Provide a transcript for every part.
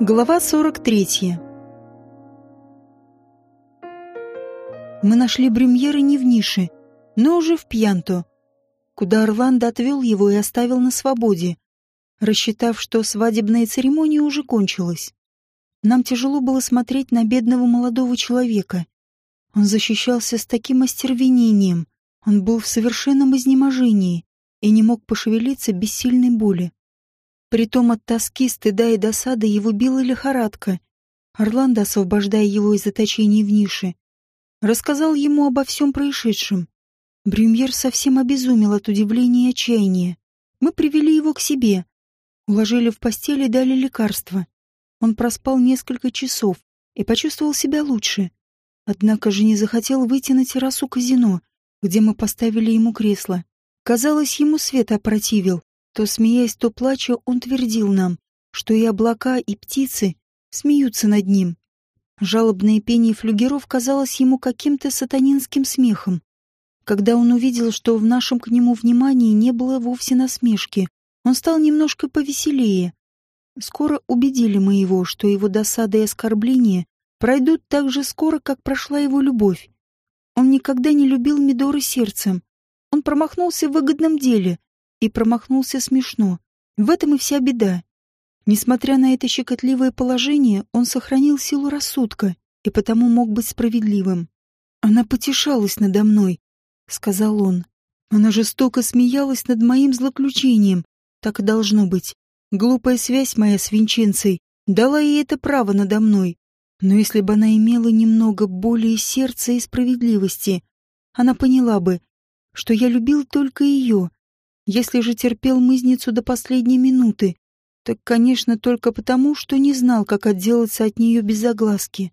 Глава 43 Мы нашли Брюмьера не в нише, но уже в Пьянто, куда Орландо отвел его и оставил на свободе, рассчитав, что свадебная церемония уже кончилась. Нам тяжело было смотреть на бедного молодого человека. Он защищался с таким остервенением, он был в совершенном изнеможении и не мог пошевелиться без сильной боли. Притом от тоски, стыда и досады его била лихорадка. Орландо, освобождая его из заточения в нише, рассказал ему обо всем происшедшем. Брюмьер совсем обезумел от удивления и отчаяния. Мы привели его к себе, уложили в постель и дали лекарства. Он проспал несколько часов и почувствовал себя лучше. Однако же не захотел выйти на террасу казино, где мы поставили ему кресло. Казалось, ему свет опротивил, то смеясь, то плача, он твердил нам, что и облака, и птицы смеются над ним. Жалобное пение флюгеров казалось ему каким-то сатанинским смехом. Когда он увидел, что в нашем к нему внимании не было вовсе насмешки, он стал немножко повеселее. Скоро убедили мы его, что его досады и оскорбления пройдут так же скоро, как прошла его любовь. Он никогда не любил Мидоры сердцем. Он промахнулся в выгодном деле, и промахнулся смешно. В этом и вся беда. Несмотря на это щекотливое положение, он сохранил силу рассудка и потому мог быть справедливым. «Она потешалась надо мной», — сказал он. «Она жестоко смеялась над моим злоключением. Так и должно быть. Глупая связь моя с Винченцей дала ей это право надо мной. Но если бы она имела немного более сердца и справедливости, она поняла бы, что я любил только ее, если же терпел мызницу до последней минуты, так, конечно, только потому, что не знал, как отделаться от нее без огласки.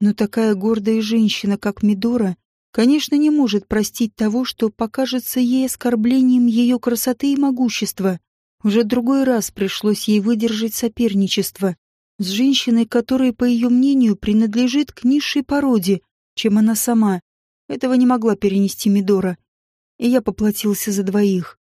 Но такая гордая женщина, как Мидора, конечно, не может простить того, что покажется ей оскорблением ее красоты и могущества. Уже другой раз пришлось ей выдержать соперничество с женщиной, которая, по ее мнению, принадлежит к низшей породе, чем она сама. Этого не могла перенести Мидора. И я поплатился за двоих.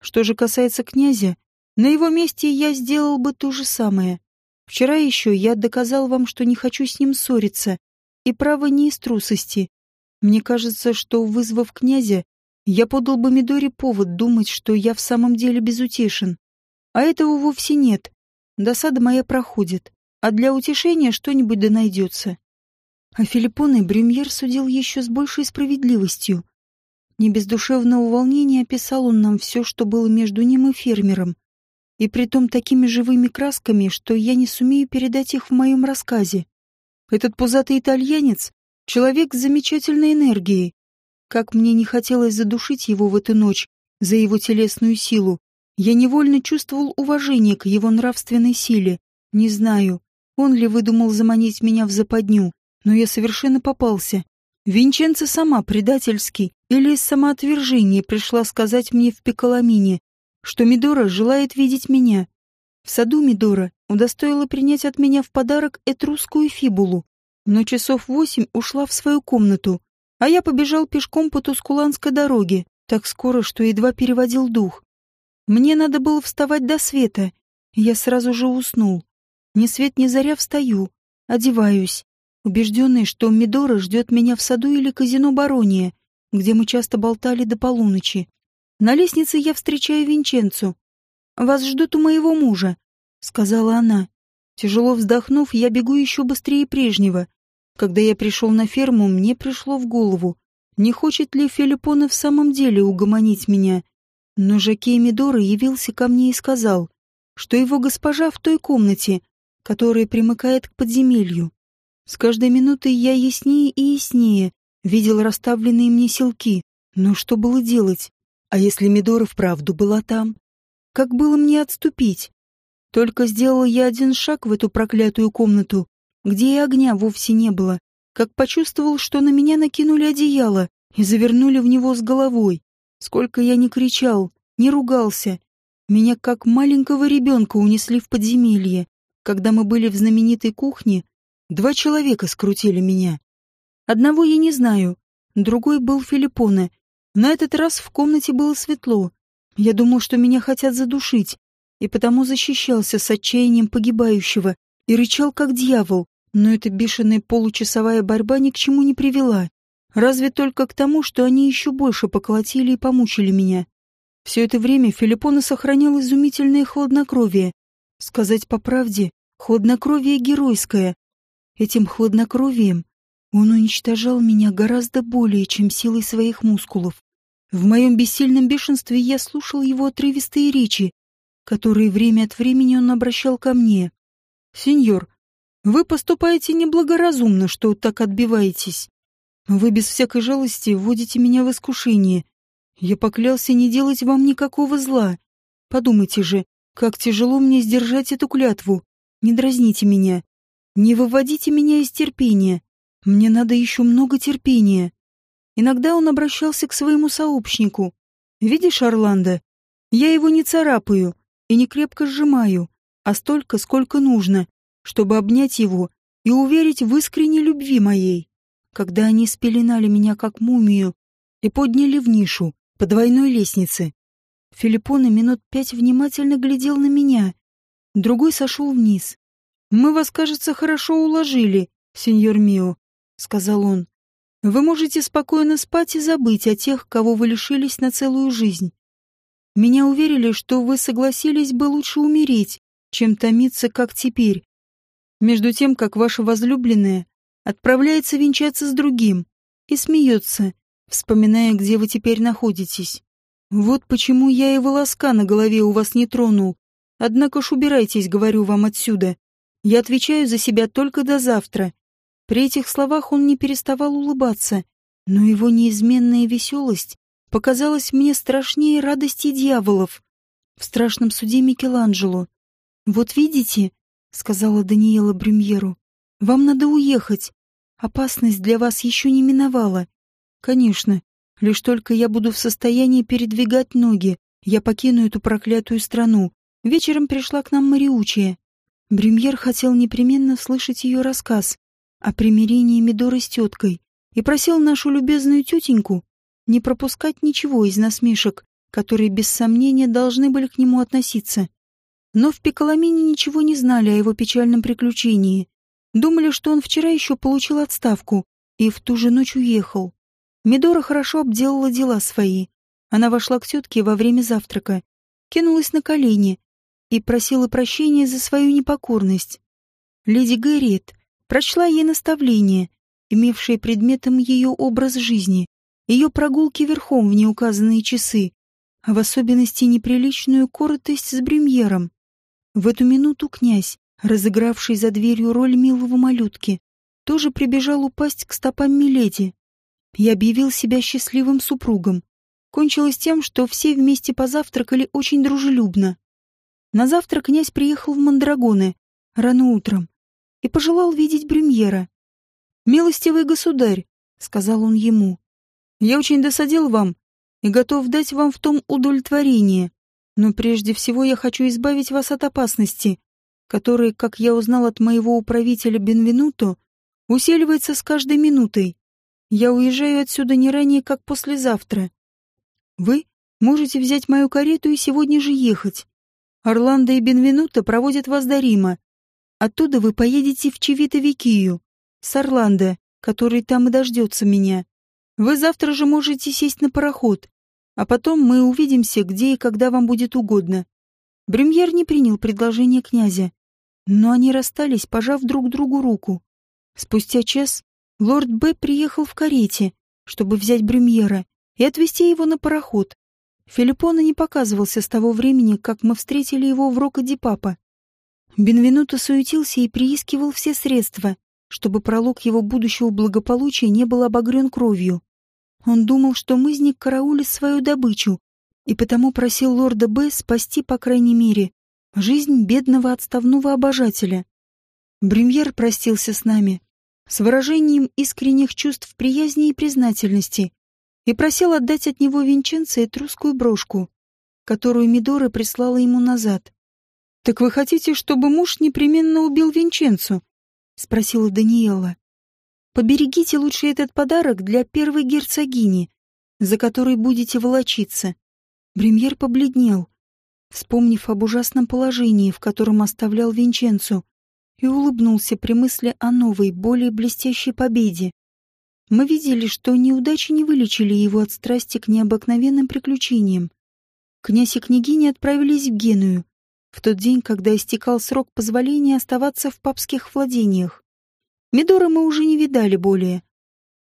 Что же касается князя, на его месте я сделал бы то же самое. Вчера еще я доказал вам, что не хочу с ним ссориться, и право не из трусости. Мне кажется, что, вызвав князя, я подал бы Мидоре повод думать, что я в самом деле безутешен. А этого вовсе нет. Досада моя проходит, а для утешения что-нибудь да найдется. А Филиппон и Брюмьер судил еще с большей справедливостью. Не без душевного волнения описал он нам все, что было между ним и фермером, и притом такими живыми красками, что я не сумею передать их в моем рассказе. Этот пузатый итальянец — человек с замечательной энергией. Как мне не хотелось задушить его в эту ночь за его телесную силу, я невольно чувствовал уважение к его нравственной силе. Не знаю, он ли выдумал заманить меня в западню, но я совершенно попался. Винченца сама предательски или из самоотвержения пришла сказать мне в Пиколамине, что Мидора желает видеть меня. В саду Мидора удостоила принять от меня в подарок этрусскую фибулу, но часов восемь ушла в свою комнату, а я побежал пешком по Тускуланской дороге, так скоро, что едва переводил дух. Мне надо было вставать до света, я сразу же уснул. Ни свет ни заря встаю, одеваюсь, убежденный, что Мидора ждет меня в саду или казино Барония, где мы часто болтали до полуночи. На лестнице я встречаю Винченцу. «Вас ждут у моего мужа», — сказала она. Тяжело вздохнув, я бегу еще быстрее прежнего. Когда я пришел на ферму, мне пришло в голову, не хочет ли Филиппона в самом деле угомонить меня. Но Жакей Мидора явился ко мне и сказал, что его госпожа в той комнате, которая примыкает к подземелью. С каждой минутой я яснее и яснее видел расставленные мне селки. Но что было делать? А если Мидора вправду была там? Как было мне отступить? Только сделал я один шаг в эту проклятую комнату, где и огня вовсе не было, как почувствовал, что на меня накинули одеяло и завернули в него с головой. Сколько я не кричал, не ругался. Меня как маленького ребенка унесли в подземелье. Когда мы были в знаменитой кухне, Два человека скрутили меня. Одного я не знаю, другой был Филиппоне. На этот раз в комнате было светло. Я думал, что меня хотят задушить, и потому защищался с отчаянием погибающего, и рычал, как дьявол, но эта бешеная получасовая борьба ни к чему не привела. Разве только к тому, что они еще больше поколотили и помучили меня. Все это время Филиппона сохранял изумительное хладнокровие. Сказать по правде, хладнокровие геройское. Этим хладнокровием он уничтожал меня гораздо более, чем силой своих мускулов. В моем бессильном бешенстве я слушал его отрывистые речи, которые время от времени он обращал ко мне. «Сеньор, вы поступаете неблагоразумно, что так отбиваетесь. Вы без всякой жалости вводите меня в искушение. Я поклялся не делать вам никакого зла. Подумайте же, как тяжело мне сдержать эту клятву. Не дразните меня. Не выводите меня из терпения. Мне надо еще много терпения. Иногда он обращался к своему сообщнику. «Видишь, Орландо, я его не царапаю и не крепко сжимаю, а столько, сколько нужно, чтобы обнять его и уверить в искренней любви моей. Когда они спеленали меня как мумию и подняли в нишу по двойной лестнице, Филиппона минут пять внимательно глядел на меня, другой сошел вниз. «Мы вас, кажется, хорошо уложили, сеньор Мио», — сказал он. Вы можете спокойно спать и забыть о тех, кого вы лишились на целую жизнь. Меня уверили, что вы согласились бы лучше умереть, чем томиться, как теперь. Между тем, как ваша возлюбленная отправляется венчаться с другим и смеется, вспоминая, где вы теперь находитесь. Вот почему я и волоска на голове у вас не тронул. Однако ж убирайтесь, говорю вам отсюда. Я отвечаю за себя только до завтра. При этих словах он не переставал улыбаться, но его неизменная веселость показалась мне страшнее радости дьяволов в страшном суде Микеланджело. «Вот видите», — сказала Даниэла Бремьеру, — «вам надо уехать. Опасность для вас еще не миновала. Конечно, лишь только я буду в состоянии передвигать ноги, я покину эту проклятую страну. Вечером пришла к нам Мариучия. Бремьер хотел непременно слышать ее рассказ, о примирении Мидоры с теткой и просил нашу любезную тетеньку не пропускать ничего из насмешек, которые без сомнения должны были к нему относиться. Но в Пиколамине ничего не знали о его печальном приключении. Думали, что он вчера еще получил отставку и в ту же ночь уехал. Мидора хорошо обделала дела свои. Она вошла к тетке во время завтрака, кинулась на колени и просила прощения за свою непокорность. Леди Гэриет прочла ей наставление, имевшее предметом ее образ жизни, ее прогулки верхом в неуказанные часы, а в особенности неприличную коротость с бремьером. В эту минуту князь, разыгравший за дверью роль милого малютки, тоже прибежал упасть к стопам Миледи и объявил себя счастливым супругом. Кончилось тем, что все вместе позавтракали очень дружелюбно. На завтра князь приехал в Мандрагоны рано утром и пожелал видеть Бремьера. «Милостивый государь», — сказал он ему, — «я очень досадил вам и готов дать вам в том удовлетворение, но прежде всего я хочу избавить вас от опасности, которая, как я узнал от моего управителя Бенвенуто, усиливается с каждой минутой. Я уезжаю отсюда не ранее, как послезавтра. Вы можете взять мою карету и сегодня же ехать. Орландо и Бенвенуто проводят вас до Рима, Оттуда вы поедете в Чевито-Викию, с Орландо, который там и дождется меня. Вы завтра же можете сесть на пароход, а потом мы увидимся, где и когда вам будет угодно. Бремьер не принял предложение князя, но они расстались, пожав друг другу руку. Спустя час лорд Б. приехал в карете, чтобы взять Бремьера и отвезти его на пароход. Филиппона не показывался с того времени, как мы встретили его в Рока-Ди-Папа. Бенвенуто суетился и приискивал все средства, чтобы пролог его будущего благополучия не был обогрен кровью. Он думал, что мызник караулит свою добычу, и потому просил лорда Б. спасти, по крайней мере, жизнь бедного отставного обожателя. Бремьер простился с нами с выражением искренних чувств приязни и признательности и просил отдать от него Винченце этрусскую брошку, которую Мидора прислала ему назад. «Так вы хотите, чтобы муж непременно убил Винченцу?» — спросила Даниэла. «Поберегите лучше этот подарок для первой герцогини, за которой будете волочиться». Бремьер побледнел, вспомнив об ужасном положении, в котором оставлял Винченцу, и улыбнулся при мысли о новой, более блестящей победе. Мы видели, что неудачи не вылечили его от страсти к необыкновенным приключениям. Князь и княгиня отправились в Геную, в тот день, когда истекал срок позволения оставаться в папских владениях. Медора мы уже не видали более.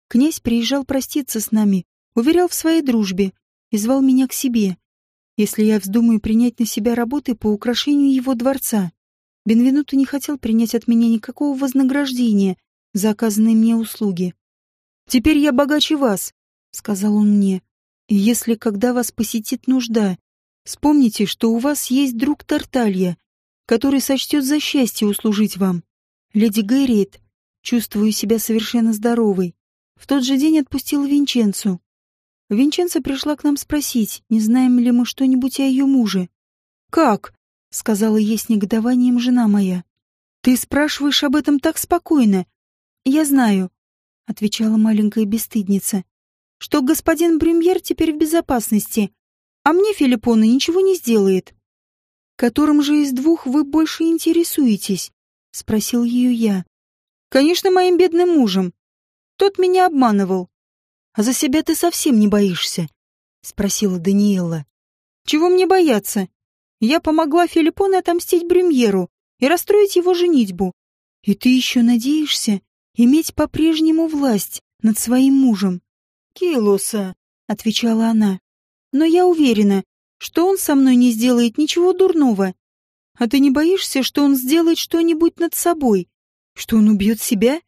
Князь приезжал проститься с нами, уверял в своей дружбе и звал меня к себе, если я вздумаю принять на себя работы по украшению его дворца. Бенвенуто не хотел принять от меня никакого вознаграждения за оказанные мне услуги. «Теперь я богаче вас», — сказал он мне. «И если когда вас посетит нужда, вспомните, что у вас есть друг Тарталья, который сочтет за счастье услужить вам. Леди Гэриет, чувствую себя совершенно здоровой, в тот же день отпустила Винченцу. Винченца пришла к нам спросить, не знаем ли мы что-нибудь о ее муже. «Как?» — сказала ей с негодованием жена моя. «Ты спрашиваешь об этом так спокойно?» «Я знаю», — отвечала маленькая бесстыдница, «что господин Брюмьер теперь в безопасности, а мне Филиппона ничего не сделает». «Которым же из двух вы больше интересуетесь?» — спросил ее я. «Конечно, моим бедным мужем. Тот меня обманывал. А за себя ты совсем не боишься? Спросила Даниэла. Чего мне бояться? Я помогла Филиппону отомстить Брюмьеру и расстроить его женитьбу. И ты еще надеешься иметь по-прежнему власть над своим мужем? Килоса, отвечала она. Но я уверена, что он со мной не сделает ничего дурного. А ты не боишься, что он сделает что-нибудь над собой? Что он убьет себя?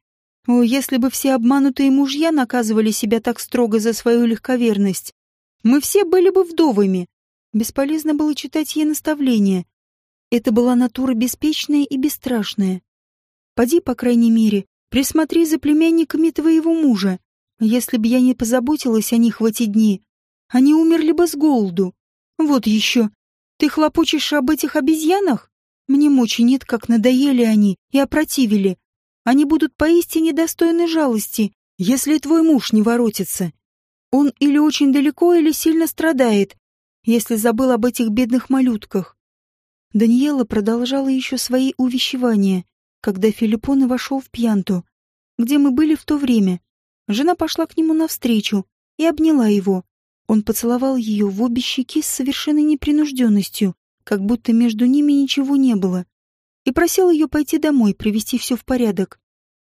О, если бы все обманутые мужья наказывали себя так строго за свою легковерность, мы все были бы вдовами. Бесполезно было читать ей наставления. Это была натура беспечная и бесстрашная. Поди, по крайней мере, присмотри за племянниками твоего мужа. Если бы я не позаботилась о них в эти дни, они умерли бы с голоду. Вот еще. Ты хлопочешь об этих обезьянах? Мне мочи нет, как надоели они и опротивили. Они будут поистине достойны жалости, если твой муж не воротится. Он или очень далеко, или сильно страдает, если забыл об этих бедных малютках. Даниэла продолжала еще свои увещевания, когда Филиппоне вошел в Пьянту, где мы были в то время. Жена пошла к нему навстречу и обняла его. Он поцеловал ее в обе щеки с совершенной непринужденностью, как будто между ними ничего не было и просил ее пойти домой, привести все в порядок.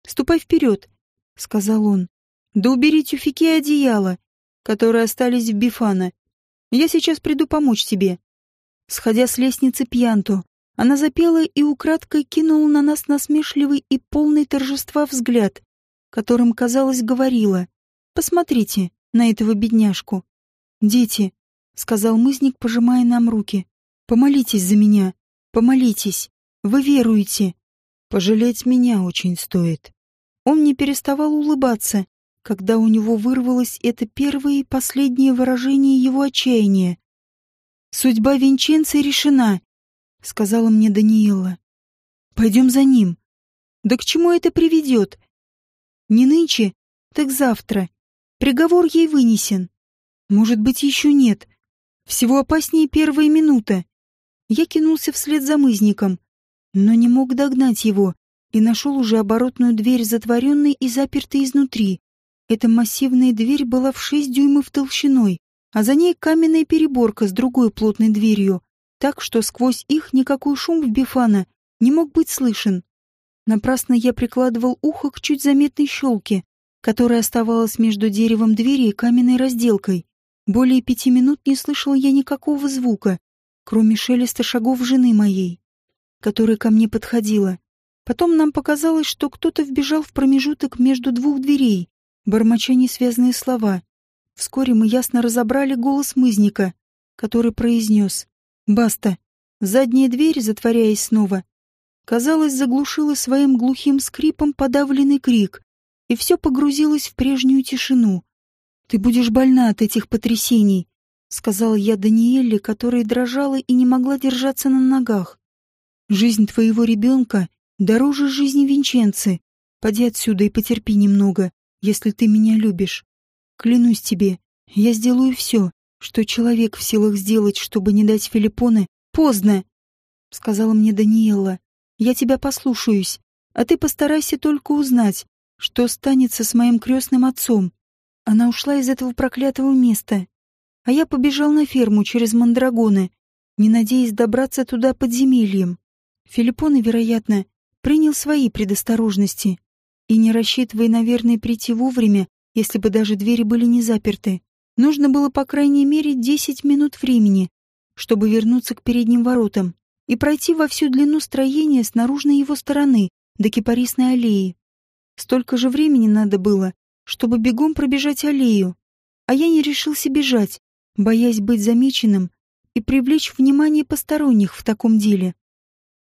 «Ступай вперед», — сказал он. «Да убери тюфяки и одеяло, которые остались в Бифана. Я сейчас приду помочь тебе». Сходя с лестницы Пьянту, она запела и украдкой кинула на нас насмешливый и полный торжества взгляд, которым, казалось, говорила «Посмотрите на этого бедняжку». «Дети», — сказал мызник, пожимая нам руки, — «помолитесь за меня, помолитесь». Вы веруете. Пожалеть меня очень стоит. Он не переставал улыбаться, когда у него вырвалось это первое и последнее выражение его отчаяния. «Судьба Винченца решена», — сказала мне Даниэла. «Пойдем за ним. Да к чему это приведет? Не нынче, так завтра. Приговор ей вынесен. Может быть, еще нет. Всего опаснее первая минута. Я кинулся вслед за мызником, но не мог догнать его и нашел уже оборотную дверь, затворенной и запертой изнутри. Эта массивная дверь была в шесть дюймов толщиной, а за ней каменная переборка с другой плотной дверью, так что сквозь их никакой шум в Бифана не мог быть слышен. Напрасно я прикладывал ухо к чуть заметной щелке, которая оставалась между деревом двери и каменной разделкой. Более пяти минут не слышал я никакого звука, кроме шелеста шагов жены моей которая ко мне подходила. Потом нам показалось, что кто-то вбежал в промежуток между двух дверей, бормоча несвязные слова. Вскоре мы ясно разобрали голос мызника, который произнес «Баста». Задняя дверь, затворяясь снова, казалось, заглушила своим глухим скрипом подавленный крик, и все погрузилось в прежнюю тишину. «Ты будешь больна от этих потрясений», — сказал я Даниэле, которая дрожала и не могла держаться на ногах. Жизнь твоего ребенка дороже жизни Винченцы. Поди отсюда и потерпи немного, если ты меня любишь. Клянусь тебе, я сделаю все, что человек в силах сделать, чтобы не дать Филиппоне. Поздно, — сказала мне Даниэла. Я тебя послушаюсь. А ты постарайся только узнать, что станется с моим крестным отцом. Она ушла из этого проклятого места. А я побежал на ферму через Мандрагоны, не надеясь добраться туда подземельем. Филиппон, вероятно, принял свои предосторожности и, не рассчитывая, наверное, прийти вовремя, если бы даже двери были не заперты, нужно было по крайней мере десять минут времени, чтобы вернуться к передним воротам и пройти во всю длину строения с наружной его стороны до кипарисной аллеи. Столько же времени надо было, чтобы бегом пробежать аллею, а я не решился бежать, боясь быть замеченным и привлечь внимание посторонних в таком деле.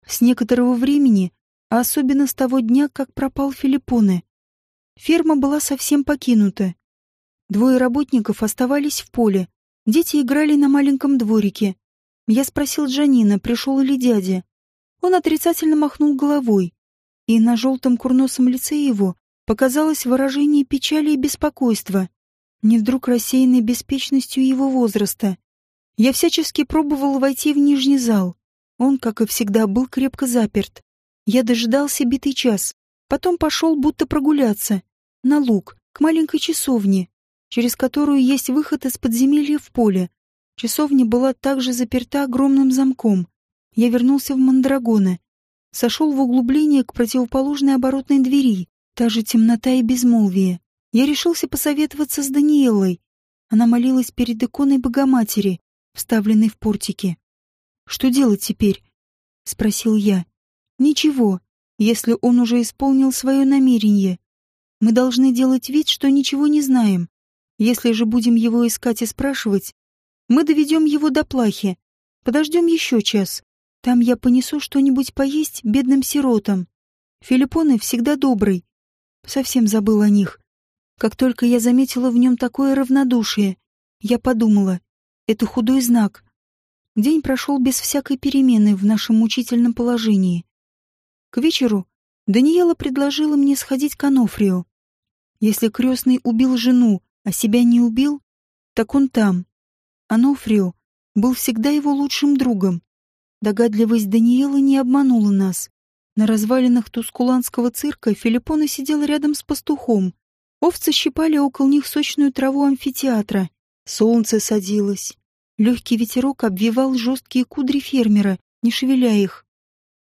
С некоторого времени, а особенно с того дня, как пропал Филиппоне, ферма была совсем покинута. Двое работников оставались в поле, дети играли на маленьком дворике. Я спросил Джанина, пришел ли дядя. Он отрицательно махнул головой, и на желтом курносом лице его показалось выражение печали и беспокойства, не вдруг рассеянной беспечностью его возраста. Я всячески пробовал войти в нижний зал. Он, как и всегда, был крепко заперт. Я дожидался битый час, потом пошел будто прогуляться, на луг, к маленькой часовне, через которую есть выход из подземелья в поле. Часовня была также заперта огромным замком. Я вернулся в Мандрагоны сошел в углубление к противоположной оборотной двери, та же темнота и безмолвие. Я решился посоветоваться с Даниэлой. Она молилась перед иконой Богоматери, вставленной в портике. «Что делать теперь?» — спросил я. «Ничего, если он уже исполнил свое намерение. Мы должны делать вид, что ничего не знаем. Если же будем его искать и спрашивать, мы доведем его до плахи. Подождем еще час. Там я понесу что-нибудь поесть бедным сиротам. Филиппоны всегда добрый. Совсем забыл о них. Как только я заметила в нем такое равнодушие, я подумала, это худой знак. День прошел без всякой перемены в нашем мучительном положении. К вечеру Даниэла предложила мне сходить к Анофрию. Если крестный убил жену, а себя не убил, так он там. Анофрио был всегда его лучшим другом. Догадливость Даниэла не обманула нас. На развалинах тускуланского цирка Филиппона сидел рядом с пастухом. Овцы щипали около них сочную траву амфитеатра. Солнце садилось. Легкий ветерок обвивал жесткие кудри фермера, не шевеля их.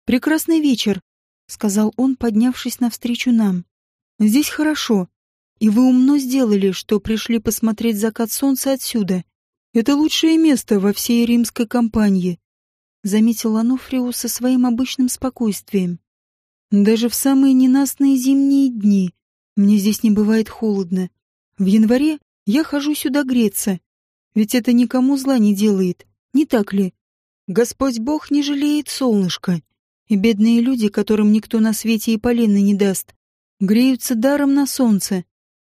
«Прекрасный вечер», — сказал он, поднявшись навстречу нам. «Здесь хорошо, и вы умно сделали, что пришли посмотреть закат солнца отсюда. Это лучшее место во всей римской компании заметил Ануфрио со своим обычным спокойствием. Даже в самые ненастные зимние дни мне здесь не бывает холодно. В январе я хожу сюда греться, ведь это никому зла не делает, не так ли? Господь Бог не жалеет солнышко, и бедные люди, которым никто на свете и полена не даст, греются даром на солнце.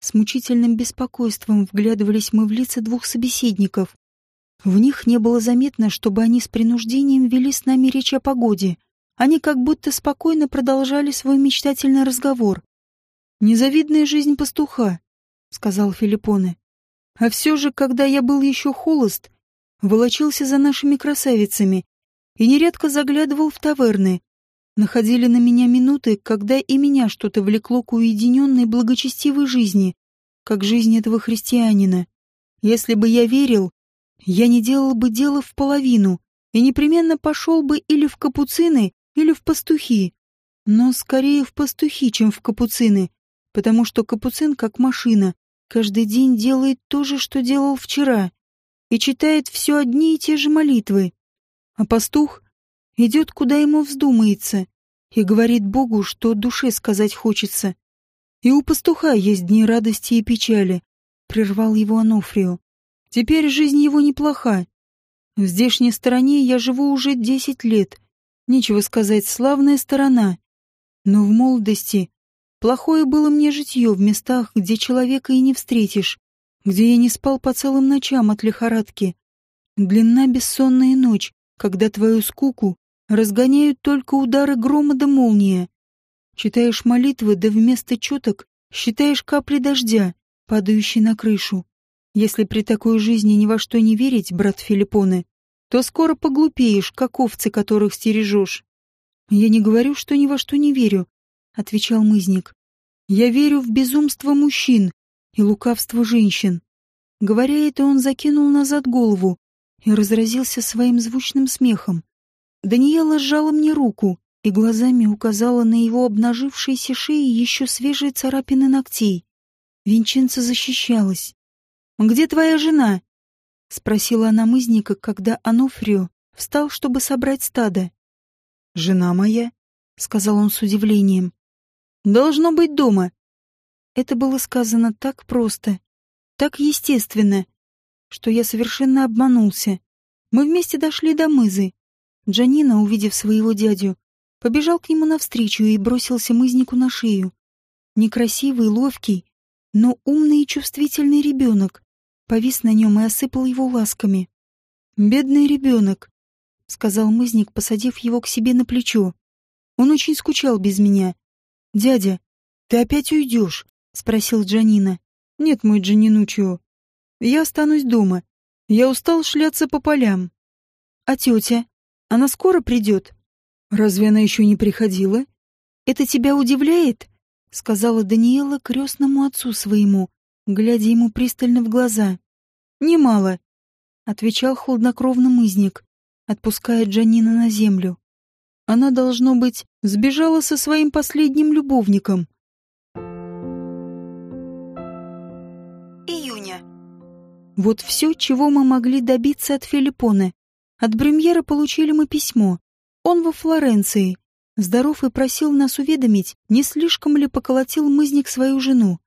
С мучительным беспокойством вглядывались мы в лица двух собеседников. В них не было заметно, чтобы они с принуждением вели с нами речь о погоде. Они как будто спокойно продолжали свой мечтательный разговор. «Незавидная жизнь пастуха», — сказал Филиппоне. «А все же, когда я был еще холост, волочился за нашими красавицами и нередко заглядывал в таверны. Находили на меня минуты, когда и меня что-то влекло к уединенной благочестивой жизни, как жизнь этого христианина. Если бы я верил, я не делал бы дело в половину и непременно пошел бы или в капуцины, или в пастухи. Но скорее в пастухи, чем в капуцины, потому что капуцин, как машина, каждый день делает то же, что делал вчера, и читает все одни и те же молитвы. А пастух идет, куда ему вздумается, и говорит Богу, что душе сказать хочется. И у пастуха есть дни радости и печали, — прервал его Анофрио. Теперь жизнь его неплоха. В здешней стороне я живу уже десять лет. Нечего сказать, славная сторона. Но в молодости плохое было мне житье в местах, где человека и не встретишь, где я не спал по целым ночам от лихорадки. Длинна бессонная ночь, когда твою скуку разгоняют только удары грома да молния. Читаешь молитвы, да вместо чуток считаешь капли дождя, падающие на крышу. Если при такой жизни ни во что не верить, брат Филиппоне, то скоро поглупеешь, как овцы, которых стережешь. Я не говорю, что ни во что не верю, отвечал мызник. «Я верю в безумство мужчин и лукавство женщин». Говоря это, он закинул назад голову и разразился своим звучным смехом. Даниэла сжала мне руку и глазами указала на его обнажившиеся шеи еще свежие царапины ногтей. Винченца защищалась. «Где твоя жена?» — спросила она мызника, когда Анофрио встал, чтобы собрать стадо. «Жена моя», — сказал он с удивлением. «Должно быть дома». Это было сказано так просто, так естественно, что я совершенно обманулся. Мы вместе дошли до мызы. Джанина, увидев своего дядю, побежал к нему навстречу и бросился мызнику на шею. Некрасивый, ловкий, но умный и чувствительный ребенок повис на нем и осыпал его ласками. «Бедный ребенок», — сказал мызник, посадив его к себе на плечо. «Он очень скучал без меня. Дядя, ты опять уйдешь?» — спросил Джанина. «Нет, мой Джанинучио, я останусь дома. Я устал шляться по полям. А тетя? Она скоро придет?» «Разве она еще не приходила?» «Это тебя удивляет?» — сказала Даниэла крестному отцу своему, глядя ему пристально в глаза. «Немало», — отвечал хладнокровно мызник, отпуская Джанина на землю. «Она, должно быть, сбежала со своим последним любовником». Вот все, чего мы могли добиться от Филиппоне. От Бремьера получили мы письмо. Он во Флоренции. Здоров и просил нас уведомить, не слишком ли поколотил мызник свою жену.